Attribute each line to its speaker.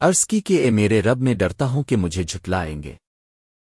Speaker 1: عرض کی کہ اے میرے رب میں ڈرتا ہوں کہ مجھے جھٹلائیں گے۔